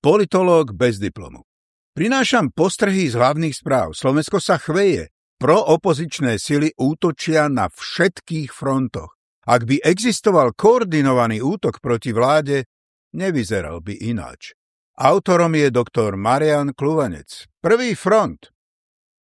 politológ bez diplomu. Prinášam postrehy z hlavných správ. Slovensko sa chveje. Proopozičné sily útočia na všetkých frontoch. Ak by existoval koordinovaný útok proti vláde, nevyzeral by ináč. Autorom je doktor Marian Kluvanec. Prvý front.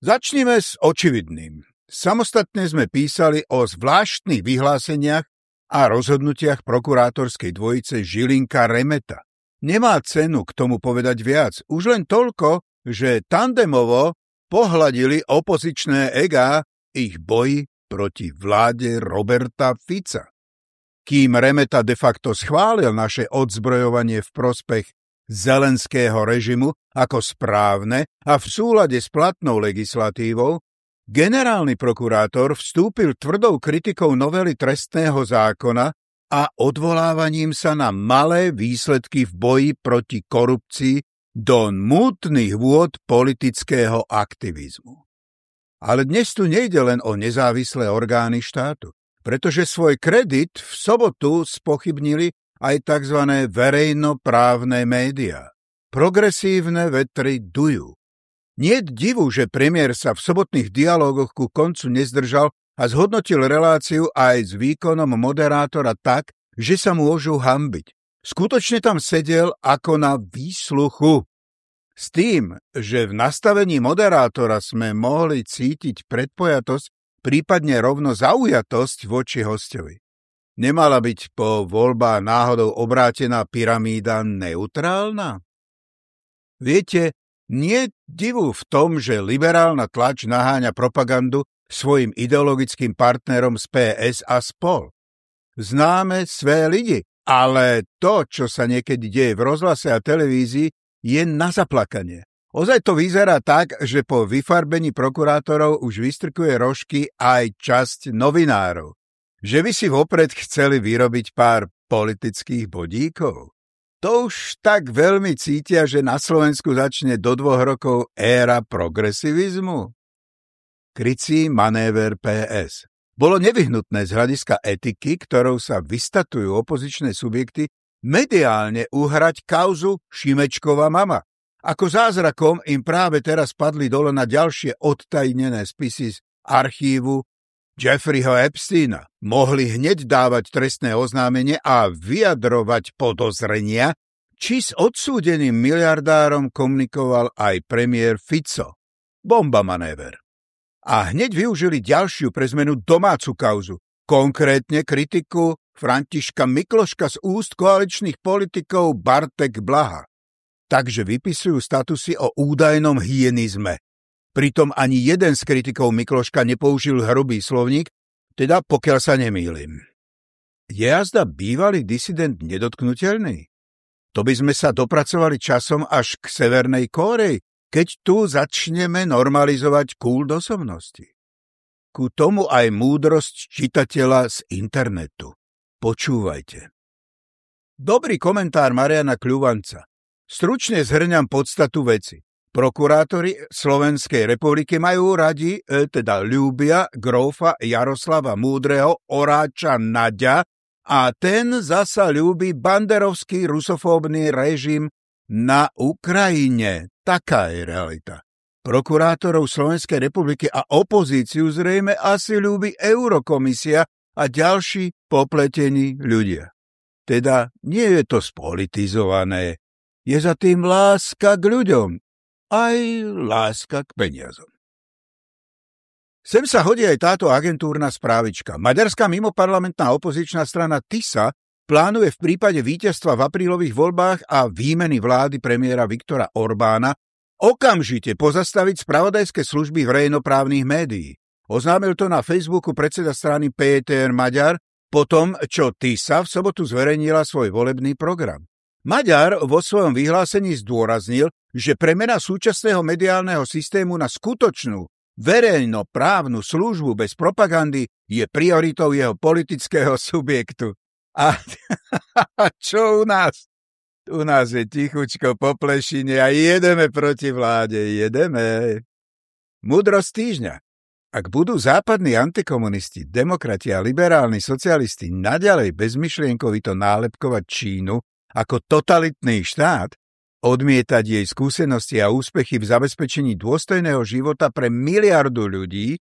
Začnime s očividným. Samostatne sme písali o zvláštnych vyhláseniach a rozhodnutiach prokurátorskej dvojice Žilinka Remeta. Nemá cenu k tomu povedať viac. Už len toľko, že tandemovo pohľadili opozičné egá ich boji proti vláde Roberta Fica. Kým Remeta de facto schválil naše odzbrojovanie v prospech zelenského režimu ako správne a v súlade s platnou legislatívou, generálny prokurátor vstúpil tvrdou kritikou novely trestného zákona a odvolávaním sa na malé výsledky v boji proti korupcii do mútnych vôd politického aktivizmu. Ale dnes tu nejde len o nezávislé orgány štátu, pretože svoj kredit v sobotu spochybnili aj tzv. verejnoprávne médiá. Progresívne vetry dujú. Nie divu, že premiér sa v sobotných dialógoch ku koncu nezdržal a zhodnotil reláciu aj s výkonom moderátora tak, že sa môžu hambiť. Skutočne tam sedel ako na výsluchu. S tým, že v nastavení moderátora sme mohli cítiť predpojatosť, prípadne rovno zaujatosť voči hostovi. Nemala byť po voľbách náhodou obrátená pyramída neutrálna? Viete, nie divu v tom, že liberálna tlač naháňa propagandu svojim ideologickým partnerom z PS a spol. Známe své lidi, ale to, čo sa niekedy deje v rozhlase a televízii, je na zaplakanie. Ozaj to vyzerá tak, že po vyfarbení prokurátorov už vystrkuje rožky aj časť novinárov. Že by si vopred chceli vyrobiť pár politických bodíkov. To už tak veľmi cítia, že na Slovensku začne do dvoch rokov éra progresivizmu krycí manéver PS. Bolo nevyhnutné z hľadiska etiky, ktorou sa vystatujú opozičné subjekty, mediálne uhrať kauzu Šimečková mama. Ako zázrakom im práve teraz padli dole na ďalšie odtajnené spisy z archívu Jeffreyho Epsteina. Mohli hneď dávať trestné oznámenie a vyjadrovať podozrenia, či s odsúdeným miliardárom komunikoval aj premiér Fico. Bomba manéver a hneď využili ďalšiu pre zmenu domácu kauzu, konkrétne kritiku Františka Mikloška z úst koaličných politikov Bartek Blaha. Takže vypisujú statusy o údajnom hyenizme. Pritom ani jeden z kritikov Mikloška nepoužil hrubý slovník, teda pokiaľ sa nemýlim. Je jazda bývalý disident nedotknutelný? To by sme sa dopracovali časom až k Severnej Kórei, keď tu začneme normalizovať kult osobnosti. Ku tomu aj múdrosť čitateľa z internetu. Počúvajte. Dobrý komentár Mariana Kľuvanca. Stručne zhrňam podstatu veci. Prokurátori Slovenskej republiky majú radi, e, teda ľúbia, grófa Jaroslava Múdreho, oráča Naďa a ten zasa ľúbi banderovský rusofóbny režim na Ukrajine. Taká je realita. Prokurátorov Slovenskej republiky a opozíciu zrejme asi ľúbi Eurokomisia a ďalší popletení ľudia. Teda nie je to spolitizované. Je za tým láska k ľuďom. Aj láska k peniazom. Sem sa hodí aj táto agentúrna správička. Maďarská mimoparlamentná opozičná strana TISA plánuje v prípade víťazstva v aprílových voľbách a výmeny vlády premiéra Viktora Orbána okamžite pozastaviť spravodajské služby verejnoprávnych médií. Oznámil to na Facebooku predseda strany PTR Maďar, potom čo TISA v sobotu zverejnila svoj volebný program. Maďar vo svojom vyhlásení zdôraznil, že premena súčasného mediálneho systému na skutočnú, verejnoprávnu službu bez propagandy je prioritou jeho politického subjektu. A čo u nás? U nás je tichučko po plešine a jedeme proti vláde, jedeme. Mudrosť týždňa. Ak budú západní antikomunisti, demokrati a liberálni socialisti naďalej bezmyšlienkovito nálepkovať Čínu ako totalitný štát, odmietať jej skúsenosti a úspechy v zabezpečení dôstojného života pre miliardu ľudí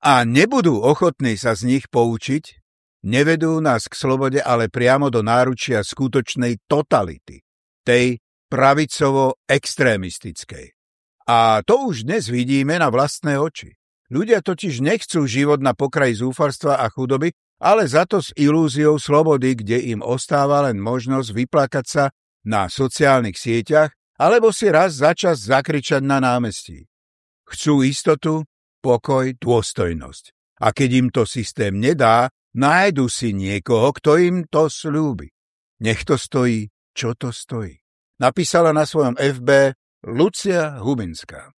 a nebudú ochotní sa z nich poučiť, nevedú nás k slobode, ale priamo do náručia skutočnej totality, tej pravicovo-extrémistickej. A to už dnes vidíme na vlastné oči. Ľudia totiž nechcú život na pokraji zúfarstva a chudoby, ale za to s ilúziou slobody, kde im ostáva len možnosť vyplakať sa na sociálnych sieťach alebo si raz za čas zakričať na námestí. Chcú istotu, pokoj, dôstojnosť. A keď im to systém nedá, nájdu si niekoho, kto im to slúbi. Nech to stojí, čo to stojí. Napísala na svojom FB Lucia Hubinská.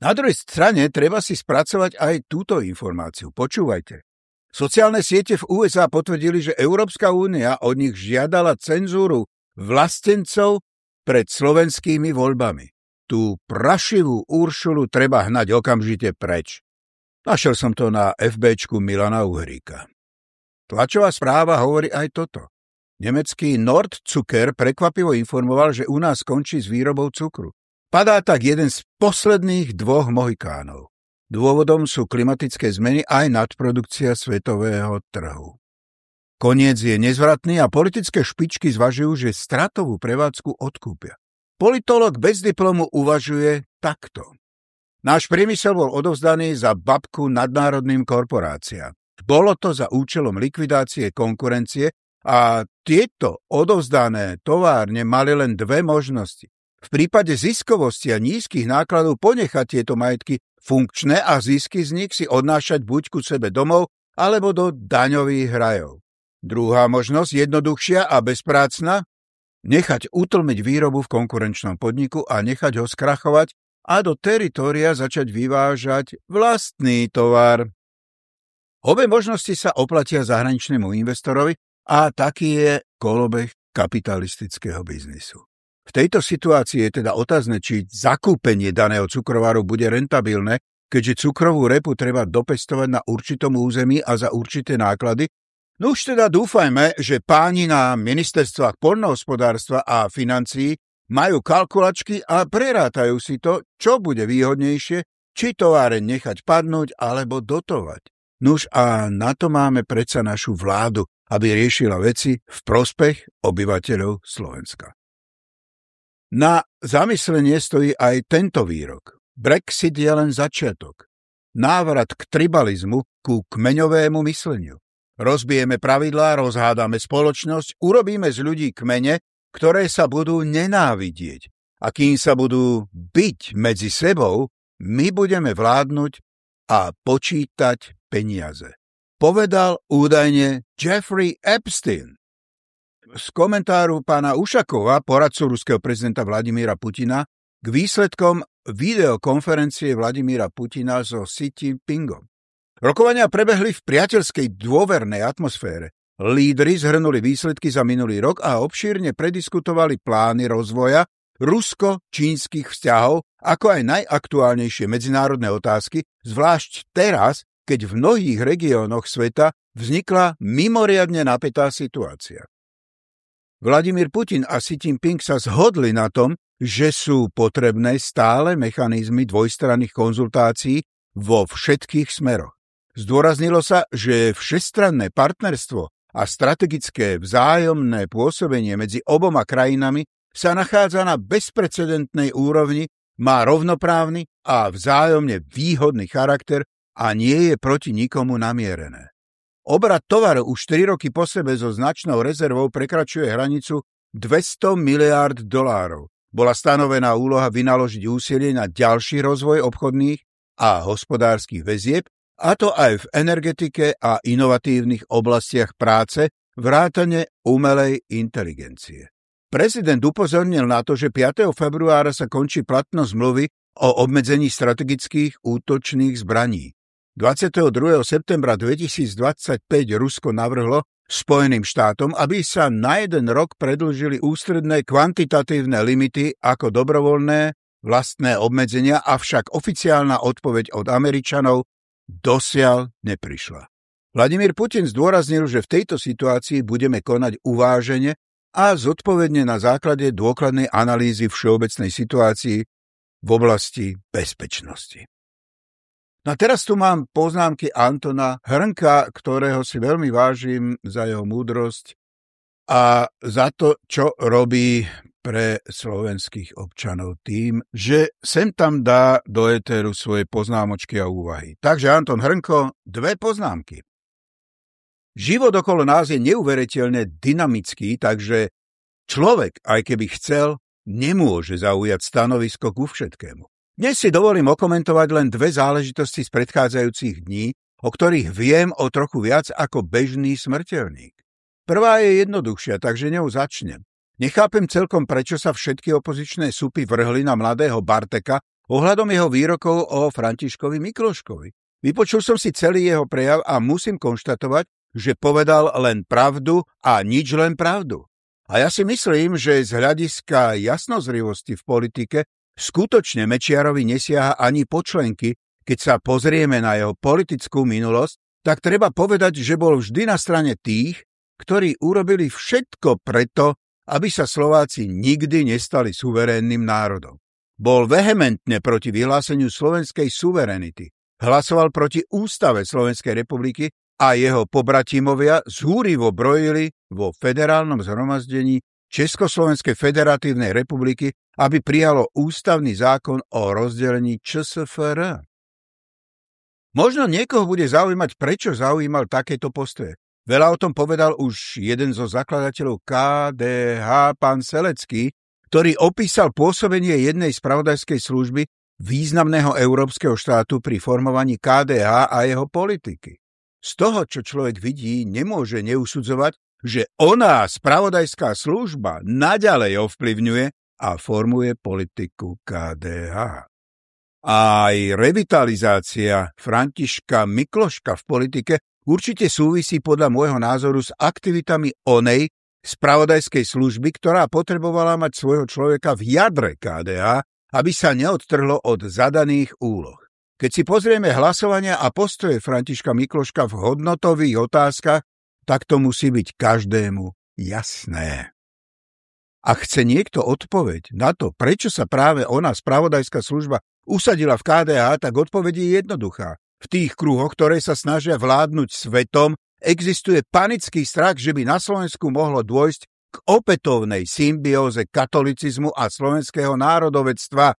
Na druhej strane treba si spracovať aj túto informáciu. Počúvajte. Sociálne siete v USA potvrdili, že Európska únia od nich žiadala cenzúru vlastencov pred slovenskými voľbami. Tú prašivú Uršulu treba hnať okamžite preč. Našiel som to na FBčku Milana Uhríka. Tlačová správa hovorí aj toto. Nemecký Nordzucker prekvapivo informoval, že u nás končí s výrobou cukru. Padá tak jeden z posledných dvoch mohikánov. Dôvodom sú klimatické zmeny aj nadprodukcia svetového trhu. Koniec je nezvratný a politické špičky zvažujú, že stratovú prevádzku odkúpia. Politolog bez diplomu uvažuje takto. Náš priemysel bol odovzdaný za babku nadnárodným korporáciám. Bolo to za účelom likvidácie konkurencie a tieto odovzdané továrne mali len dve možnosti. V prípade ziskovosti a nízkych nákladov ponechať tieto majetky funkčné a zisky z nich si odnášať buď ku sebe domov, alebo do daňových rajov. Druhá možnosť, jednoduchšia a bezprácna, nechať utlmiť výrobu v konkurenčnom podniku a nechať ho skrachovať a do teritória začať vyvážať vlastný tovar. Obe možnosti sa oplatia zahraničnému investorovi a taký je kolobeh kapitalistického biznisu. V tejto situácii je teda otázne, či zakúpenie daného cukrovaru bude rentabilné, keďže cukrovú repu treba dopestovať na určitom území a za určité náklady. No už teda dúfajme, že páni na ministerstvách poľnohospodárstva a financií majú kalkulačky a prerátajú si to, čo bude výhodnejšie, či továreň nechať padnúť alebo dotovať. Nuž a na to máme predsa našu vládu, aby riešila veci v prospech obyvateľov Slovenska. Na zamyslenie stojí aj tento výrok. Brexit je len začiatok. Návrat k tribalizmu, ku kmeňovému mysleniu. Rozbijeme pravidlá, rozhádame spoločnosť, urobíme z ľudí kmene, ktoré sa budú nenávidieť. A kým sa budú byť medzi sebou, my budeme vládnuť a počítať peniaze. Povedal údajne Jeffrey Epstein z komentáru pána Ušakova, poradcu ruského prezidenta Vladimíra Putina, k výsledkom videokonferencie Vladimíra Putina so Xi Jinpingom. Rokovania prebehli v priateľskej dôvernej atmosfére. Lídry zhrnuli výsledky za minulý rok a obšírne prediskutovali plány rozvoja rusko-čínskych vzťahov, ako aj najaktuálnejšie medzinárodné otázky, zvlášť teraz, keď v mnohých regiónoch sveta vznikla mimoriadne napätá situácia. Vladimír Putin a Xi Jinping sa zhodli na tom, že sú potrebné stále mechanizmy dvojstranných konzultácií vo všetkých smeroch. Zdôraznilo sa, že všestranné partnerstvo a strategické vzájomné pôsobenie medzi oboma krajinami sa nachádza na bezprecedentnej úrovni, má rovnoprávny a vzájomne výhodný charakter a nie je proti nikomu namierené. Obrad tovaru už 4 roky po sebe so značnou rezervou prekračuje hranicu 200 miliárd dolárov. Bola stanovená úloha vynaložiť úsilie na ďalší rozvoj obchodných a hospodárskych väzieb, a to aj v energetike a inovatívnych oblastiach práce, vrátane umelej inteligencie. Prezident upozornil na to, že 5. februára sa končí platnosť zmluvy o obmedzení strategických útočných zbraní. 22. septembra 2025 Rusko navrhlo Spojeným štátom, aby sa na jeden rok predlžili ústredné kvantitatívne limity ako dobrovoľné vlastné obmedzenia, avšak oficiálna odpoveď od Američanov dosiaľ neprišla. Vladimír Putin zdôraznil, že v tejto situácii budeme konať uvážene a zodpovedne na základe dôkladnej analýzy všeobecnej situácii v oblasti bezpečnosti. No a teraz tu mám poznámky Antona Hrnka, ktorého si veľmi vážim za jeho múdrosť a za to, čo robí pre slovenských občanov tým, že sem tam dá do éteru svoje poznámočky a úvahy. Takže Anton Hrnko, dve poznámky. Život okolo nás je neuveriteľne dynamický, takže človek, aj keby chcel, nemôže zaujať stanovisko ku všetkému. Dnes si dovolím okomentovať len dve záležitosti z predchádzajúcich dní, o ktorých viem o trochu viac ako bežný smrteľník. Prvá je jednoduchšia, takže ňou začnem. Nechápem celkom, prečo sa všetky opozičné súpy vrhli na mladého Barteka ohľadom jeho výrokov o Františkovi Mikloškovi. Vypočul som si celý jeho prejav a musím konštatovať, že povedal len pravdu a nič len pravdu. A ja si myslím, že z hľadiska jasnozrivosti v politike skutočne Mečiarovi nesiaha ani počlenky, keď sa pozrieme na jeho politickú minulosť, tak treba povedať, že bol vždy na strane tých, ktorí urobili všetko preto, aby sa Slováci nikdy nestali suverénnym národom. Bol vehementne proti vyhláseniu slovenskej suverenity, hlasoval proti ústave Slovenskej republiky a jeho pobratimovia zúrivo brojili vo federálnom zhromaždení Československej federatívnej republiky, aby prijalo ústavný zákon o rozdelení ČSFR. Možno niekoho bude zaujímať, prečo zaujímal takéto postoje. Veľa o tom povedal už jeden zo zakladateľov KDH, pán Selecký, ktorý opísal pôsobenie jednej spravodajskej služby významného európskeho štátu pri formovaní KDH a jeho politiky. Z toho, čo človek vidí, nemôže neusudzovať, že ona, spravodajská služba, naďalej ovplyvňuje a formuje politiku KDH. Aj revitalizácia Františka Mikloška v politike určite súvisí podľa môjho názoru s aktivitami onej spravodajskej služby, ktorá potrebovala mať svojho človeka v jadre KDH, aby sa neodtrhlo od zadaných úloh. Keď si pozrieme hlasovania a postoje Františka Mikloška v hodnotových otázkach, tak to musí byť každému jasné. Ak chce niekto odpoveď na to, prečo sa práve ona, spravodajská služba, usadila v KDH, tak odpoveď je jednoduchá. V tých kruhoch, ktoré sa snažia vládnuť svetom, existuje panický strach, že by na Slovensku mohlo dôjsť k opätovnej symbióze katolicizmu a slovenského národovectva,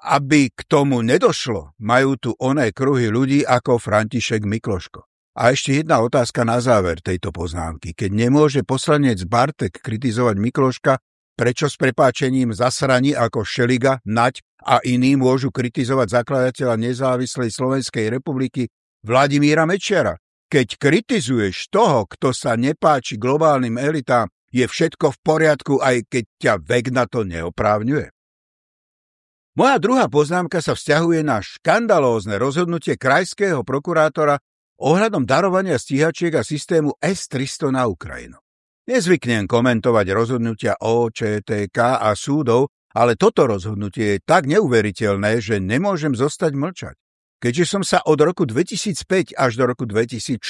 aby k tomu nedošlo, majú tu oné kruhy ľudí ako František Mikloško. A ešte jedna otázka na záver tejto poznámky. Keď nemôže poslanec Bartek kritizovať Mikloška, prečo s prepáčením zasraní ako Šeliga, Nať a iní môžu kritizovať zakladateľa nezávislej Slovenskej republiky Vladimíra Mečiara? Keď kritizuješ toho, kto sa nepáči globálnym elitám, je všetko v poriadku, aj keď ťa vek na to neoprávňuje? Moja druhá poznámka sa vzťahuje na škandalózne rozhodnutie krajského prokurátora ohľadom darovania stíhačiek a systému S-300 na Ukrajinu. Nezvyknem komentovať rozhodnutia OČTK a súdov, ale toto rozhodnutie je tak neuveriteľné, že nemôžem zostať mlčať. Keďže som sa od roku 2005 až do roku 2016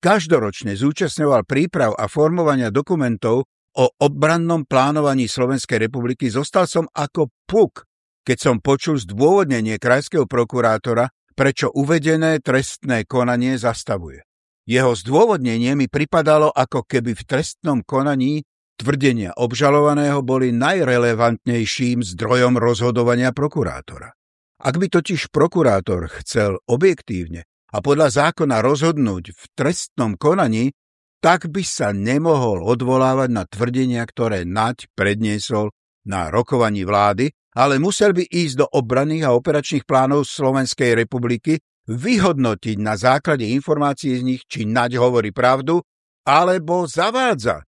každoročne zúčastňoval príprav a formovania dokumentov o obrannom plánovaní Slovenskej republiky, zostal som ako puk keď som počul zdôvodnenie krajského prokurátora, prečo uvedené trestné konanie zastavuje. Jeho zdôvodnenie mi pripadalo, ako keby v trestnom konaní tvrdenia obžalovaného boli najrelevantnejším zdrojom rozhodovania prokurátora. Ak by totiž prokurátor chcel objektívne a podľa zákona rozhodnúť v trestnom konaní, tak by sa nemohol odvolávať na tvrdenia, ktoré Naď predniesol na rokovaní vlády ale musel by ísť do obranných a operačných plánov Slovenskej republiky, vyhodnotiť na základe informácií z nich, či Naď hovorí pravdu, alebo zavádza.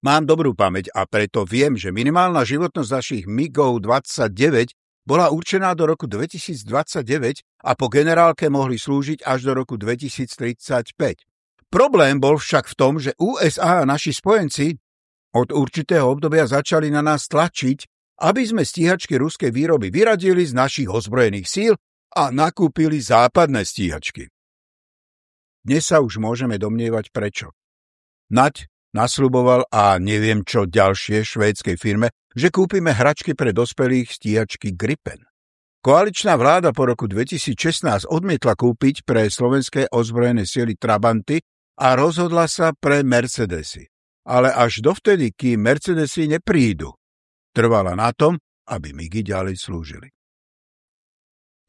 Mám dobrú pamäť a preto viem, že minimálna životnosť našich MIGov 29 bola určená do roku 2029 a po generálke mohli slúžiť až do roku 2035. Problém bol však v tom, že USA a naši spojenci od určitého obdobia začali na nás tlačiť, aby sme stíhačky ruskej výroby vyradili z našich ozbrojených síl a nakúpili západné stíhačky. Dnes sa už môžeme domnievať prečo. Nať nasľuboval a neviem čo ďalšie švédskej firme, že kúpime hračky pre dospelých stíhačky Gripen. Koaličná vláda po roku 2016 odmietla kúpiť pre slovenské ozbrojené sily Trabanty a rozhodla sa pre Mercedesy. Ale až dovtedy, kým Mercedesy neprídu, trvala na tom, aby Migy ďalej slúžili.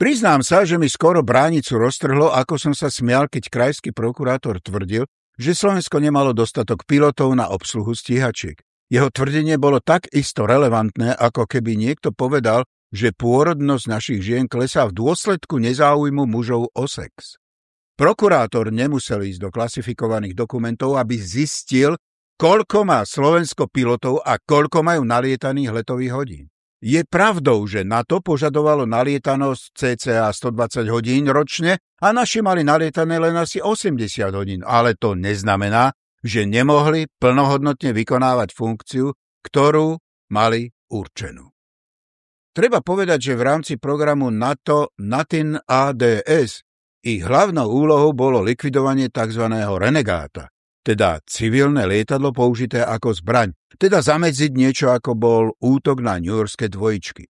Priznám sa, že mi skoro bránicu roztrhlo, ako som sa smial, keď krajský prokurátor tvrdil, že Slovensko nemalo dostatok pilotov na obsluhu stíhačiek. Jeho tvrdenie bolo tak isto relevantné, ako keby niekto povedal, že pôrodnosť našich žien klesá v dôsledku nezáujmu mužov o sex. Prokurátor nemusel ísť do klasifikovaných dokumentov, aby zistil, koľko má Slovensko pilotov a koľko majú nalietaných letových hodín. Je pravdou, že NATO požadovalo nalietanosť cca 120 hodín ročne a naši mali nalietané len asi 80 hodín, ale to neznamená, že nemohli plnohodnotne vykonávať funkciu, ktorú mali určenú. Treba povedať, že v rámci programu NATO NATIN ADS ich hlavnou úlohou bolo likvidovanie tzv. renegáta, teda civilné lietadlo použité ako zbraň, teda zamedziť niečo ako bol útok na New Yorkské dvojičky.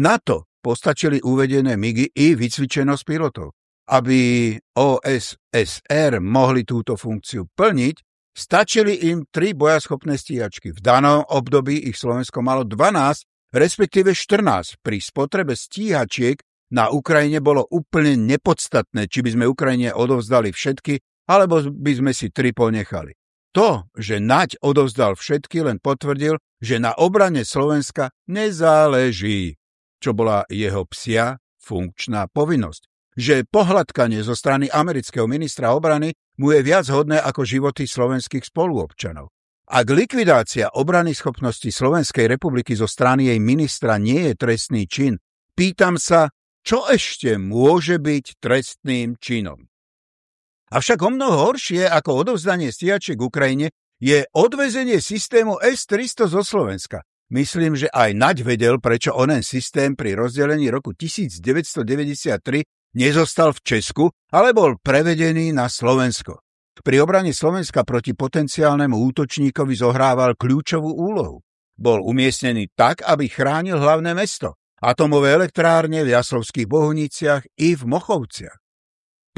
Na to postačili uvedené MIGy i vycvičenosť pilotov. Aby OSSR mohli túto funkciu plniť, stačili im tri bojaschopné stíhačky. V danom období ich Slovensko malo 12, respektíve 14. Pri spotrebe stíhačiek na Ukrajine bolo úplne nepodstatné, či by sme Ukrajine odovzdali všetky alebo by sme si tri ponechali. To, že Naď odovzdal všetky, len potvrdil, že na obrane Slovenska nezáleží, čo bola jeho psia funkčná povinnosť. Že pohľadkanie zo strany amerického ministra obrany mu je viac hodné ako životy slovenských spoluobčanov. Ak likvidácia obrany schopnosti Slovenskej republiky zo strany jej ministra nie je trestný čin, pýtam sa, čo ešte môže byť trestným činom? Avšak o mnoho horšie ako odovzdanie stíhačiek Ukrajine je odvezenie systému S-300 zo Slovenska. Myslím, že aj Naď vedel, prečo onen systém pri rozdelení roku 1993 nezostal v Česku, ale bol prevedený na Slovensko. Pri obrane Slovenska proti potenciálnemu útočníkovi zohrával kľúčovú úlohu. Bol umiestnený tak, aby chránil hlavné mesto, atomové elektrárne v Jaslovských Bohuniciach i v Mochovciach.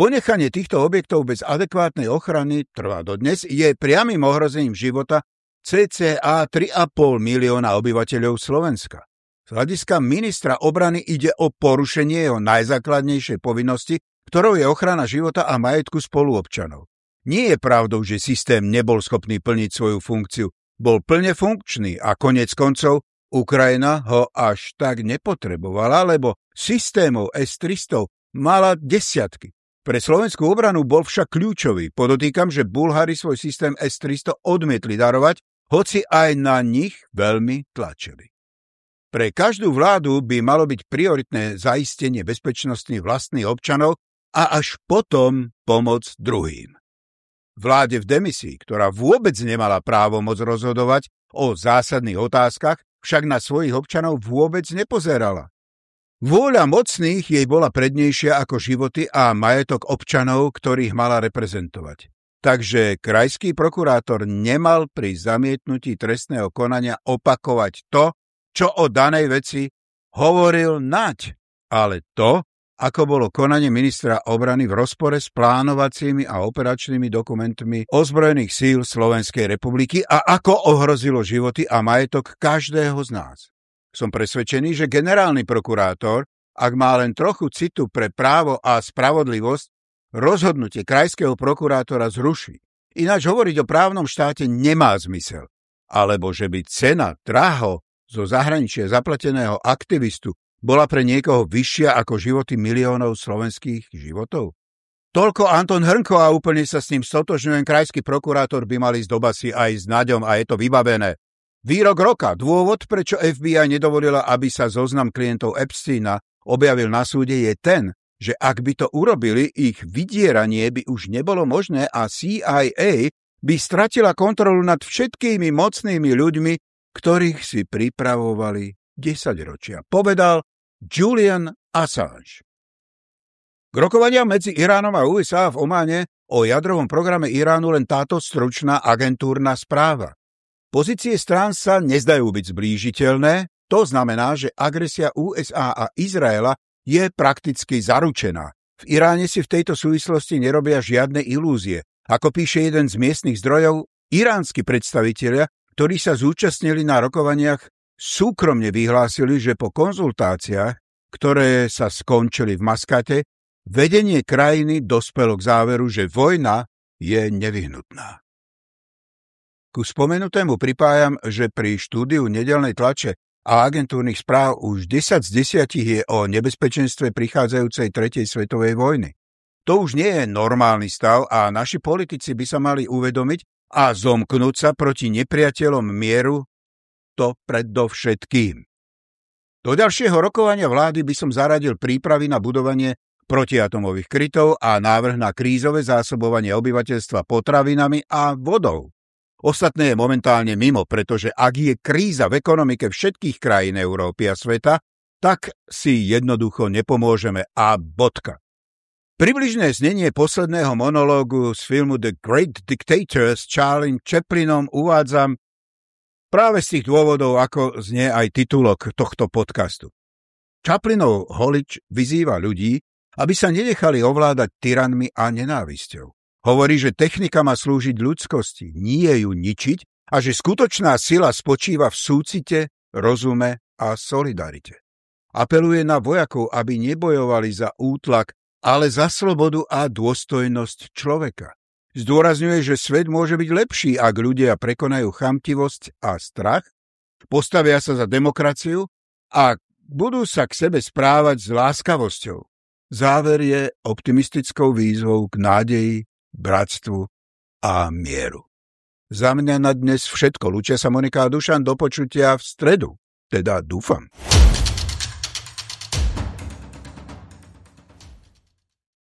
Ponechanie týchto objektov bez adekvátnej ochrany trvá dodnes, je priamým ohrozením života cca 3,5 milióna obyvateľov Slovenska. Z hľadiska ministra obrany ide o porušenie jeho najzákladnejšej povinnosti, ktorou je ochrana života a majetku spoluobčanov. Nie je pravdou, že systém nebol schopný plniť svoju funkciu. Bol plne funkčný a konec koncov Ukrajina ho až tak nepotrebovala, lebo systémov S-300 mala desiatky. Pre slovenskú obranu bol však kľúčový. Podotýkam, že Bulhári svoj systém S-300 odmietli darovať, hoci aj na nich veľmi tlačili. Pre každú vládu by malo byť prioritné zaistenie bezpečnosti vlastných občanov a až potom pomoc druhým. Vláde v demisii, ktorá vôbec nemala právo moc rozhodovať o zásadných otázkach, však na svojich občanov vôbec nepozerala. Vôľa mocných jej bola prednejšia ako životy a majetok občanov, ktorých mala reprezentovať. Takže krajský prokurátor nemal pri zamietnutí trestného konania opakovať to, čo o danej veci hovoril nať, ale to, ako bolo konanie ministra obrany v rozpore s plánovacími a operačnými dokumentmi ozbrojených síl Slovenskej republiky a ako ohrozilo životy a majetok každého z nás. Som presvedčený, že generálny prokurátor, ak má len trochu citu pre právo a spravodlivosť, rozhodnutie krajského prokurátora zruší. Ináč hovoriť o právnom štáte nemá zmysel. Alebo že by cena draho zo zahraničia zaplateného aktivistu bola pre niekoho vyššia ako životy miliónov slovenských životov? Toľko Anton Hrnko a úplne sa s ním stotožňujem. Krajský prokurátor by mali z dobasy aj s Naďom a je to vybavené. Výrok roka. Dôvod, prečo FBI nedovolila, aby sa zoznam klientov Epsteina objavil na súde, je ten, že ak by to urobili, ich vydieranie by už nebolo možné a CIA by stratila kontrolu nad všetkými mocnými ľuďmi, ktorých si pripravovali 10 ročia. Povedal Julian Assange. K rokovaniam medzi Iránom a USA v Ománe o jadrovom programe Iránu len táto stručná agentúrna správa. Pozície strán sa nezdajú byť zblížiteľné, to znamená, že agresia USA a Izraela je prakticky zaručená. V Iráne si v tejto súvislosti nerobia žiadne ilúzie. Ako píše jeden z miestnych zdrojov, iránsky predstavitelia, ktorí sa zúčastnili na rokovaniach, súkromne vyhlásili, že po konzultáciách, ktoré sa skončili v Maskate, vedenie krajiny dospelo k záveru, že vojna je nevyhnutná. Ku spomenutému pripájam, že pri štúdiu nedelnej tlače a agentúrnych správ už 10 z 10 je o nebezpečenstve prichádzajúcej tretej svetovej vojny. To už nie je normálny stav a naši politici by sa mali uvedomiť a zomknúť sa proti nepriateľom mieru, to predovšetkým. Do ďalšieho rokovania vlády by som zaradil prípravy na budovanie protiatomových krytov a návrh na krízové zásobovanie obyvateľstva potravinami a vodou. Ostatné je momentálne mimo, pretože ak je kríza v ekonomike všetkých krajín Európy a sveta, tak si jednoducho nepomôžeme a bodka. Približné znenie posledného monológu z filmu The Great Dictator s Charlie Chaplinom uvádzam práve z tých dôvodov, ako znie aj titulok tohto podcastu. Chaplinov holič vyzýva ľudí, aby sa nenechali ovládať tyranmi a nenávisťou. Hovorí, že technika má slúžiť ľudskosti, nie ju ničiť a že skutočná sila spočíva v súcite, rozume a solidarite. Apeluje na vojakov, aby nebojovali za útlak, ale za slobodu a dôstojnosť človeka. Zdôrazňuje, že svet môže byť lepší, ak ľudia prekonajú chamtivosť a strach, postavia sa za demokraciu a budú sa k sebe správať s láskavosťou. Záver je optimistickou výzvou k nádeji, bratstvu a mieru. Za mňa na dnes všetko. Lučia sa Monika a Dušan do počutia v stredu. Teda dúfam.